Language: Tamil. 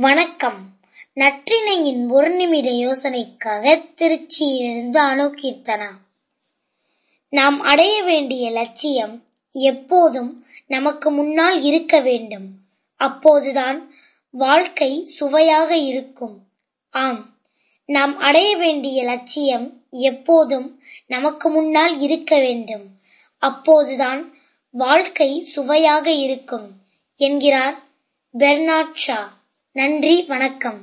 வணக்கம். நற்றினையின் ஒரு நிமிட யோசனைக்காக திருச்சியிலிருந்து அணுகீர்த்தனா நாம் அடைய வேண்டிய லட்சியம் எப்போதும் நமக்கு முன்னால் இருக்க வேண்டும். அப்போதுதான் வாழ்க்கை சுவையாக இருக்கும். ஆம் நாம் அடைய வேண்டிய லட்சியம் எப்போதும் நமக்கு முன்னால் இருக்க வேண்டும். அப்போதுதான் வாழ்க்கை சுவையாக இருக்கும் என்கிறார் பெர்னாட் ஷா. நன்றி வணக்கம்.